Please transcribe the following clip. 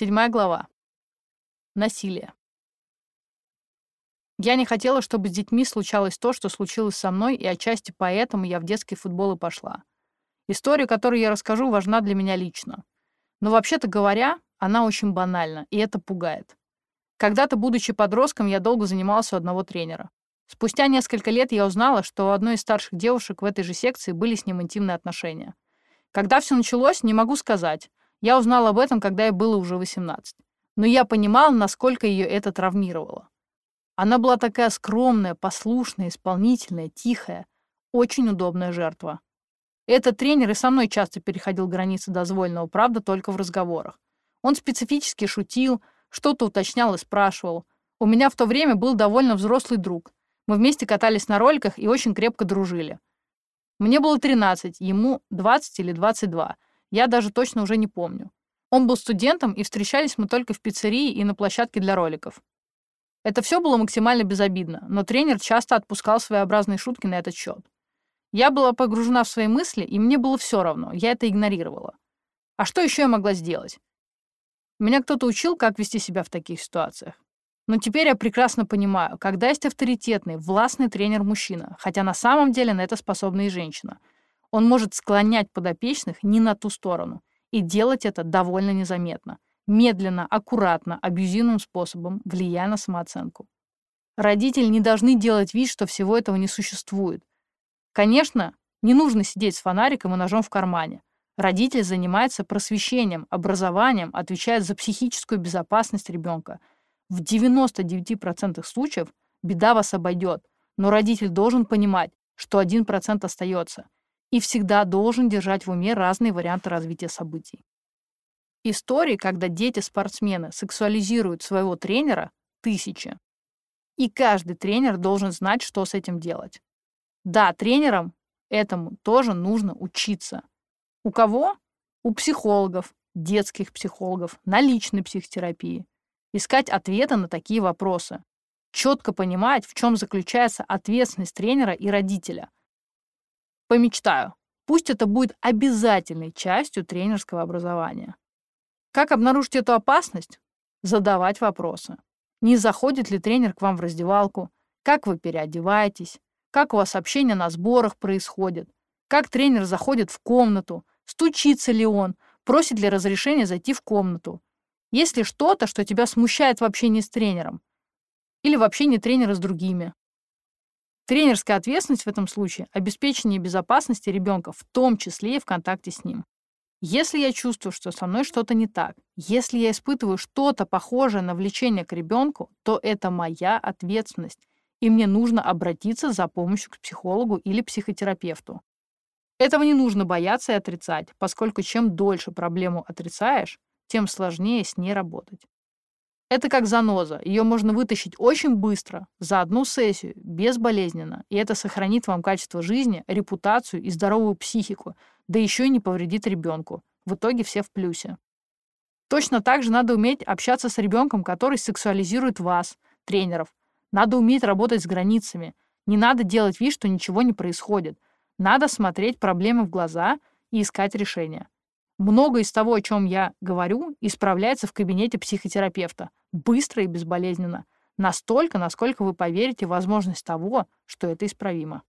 Седьмая глава. Насилие. Я не хотела, чтобы с детьми случалось то, что случилось со мной, и отчасти поэтому я в детский футбол и пошла. История, которую я расскажу, важна для меня лично. Но вообще-то говоря, она очень банальна, и это пугает. Когда-то, будучи подростком, я долго занимался у одного тренера. Спустя несколько лет я узнала, что у одной из старших девушек в этой же секции были с ним интимные отношения. Когда все началось, не могу сказать. Я узнала об этом, когда ей было уже 18. Но я понимала, насколько ее это травмировало. Она была такая скромная, послушная, исполнительная, тихая, очень удобная жертва. Этот тренер и со мной часто переходил границы дозволенного, правда, только в разговорах. Он специфически шутил, что-то уточнял и спрашивал. У меня в то время был довольно взрослый друг. Мы вместе катались на роликах и очень крепко дружили. Мне было 13, ему 20 или 22. Я даже точно уже не помню. Он был студентом, и встречались мы только в пиццерии и на площадке для роликов. Это все было максимально безобидно, но тренер часто отпускал своеобразные шутки на этот счет. Я была погружена в свои мысли, и мне было все равно, я это игнорировала. А что еще я могла сделать? Меня кто-то учил, как вести себя в таких ситуациях. Но теперь я прекрасно понимаю, когда есть авторитетный, властный тренер-мужчина, хотя на самом деле на это способна и женщина, он может склонять подопечных не на ту сторону и делать это довольно незаметно, медленно, аккуратно, абьюзивным способом, влияя на самооценку. Родители не должны делать вид, что всего этого не существует. Конечно, не нужно сидеть с фонариком и ножом в кармане. Родитель занимается просвещением, образованием, отвечает за психическую безопасность ребенка. В 99% случаев беда вас обойдет, но родитель должен понимать, что 1% остается, и всегда должен держать в уме разные варианты развития событий. Истории, когда дети-спортсмены сексуализируют своего тренера, тысячи. И каждый тренер должен знать, что с этим делать. Да, тренерам этому тоже нужно учиться. У кого? У психологов, детских психологов, на личной психотерапии. Искать ответы на такие вопросы. Четко понимать, в чем заключается ответственность тренера и родителя. Помечтаю. Пусть это будет обязательной частью тренерского образования. Как обнаружить эту опасность? Задавать вопросы. Не заходит ли тренер к вам в раздевалку? Как вы переодеваетесь? Как у вас общение на сборах происходит? Как тренер заходит в комнату? Стучится ли он? Просит ли разрешения зайти в комнату? Есть ли что-то, что тебя смущает в общении с тренером? Или в общении тренера с другими? Тренерская ответственность в этом случае – обеспечение безопасности ребенка, в том числе и в контакте с ним. Если я чувствую, что со мной что-то не так, если я испытываю что-то похожее на влечение к ребенку, то это моя ответственность, и мне нужно обратиться за помощью к психологу или психотерапевту. Этого не нужно бояться и отрицать, поскольку чем дольше проблему отрицаешь, тем сложнее с ней работать. Это как заноза. Ее можно вытащить очень быстро, за одну сессию, безболезненно, и это сохранит вам качество жизни, репутацию и здоровую психику, да еще и не повредит ребенку. В итоге все в плюсе. Точно так же надо уметь общаться с ребенком, который сексуализирует вас, тренеров. Надо уметь работать с границами. Не надо делать вид, что ничего не происходит – надо смотреть проблемы в глаза и искать решения. Много из того, о чем я говорю, исправляется в кабинете психотерапевта. Быстро и безболезненно. Настолько, насколько вы поверите в возможность того, что это исправимо.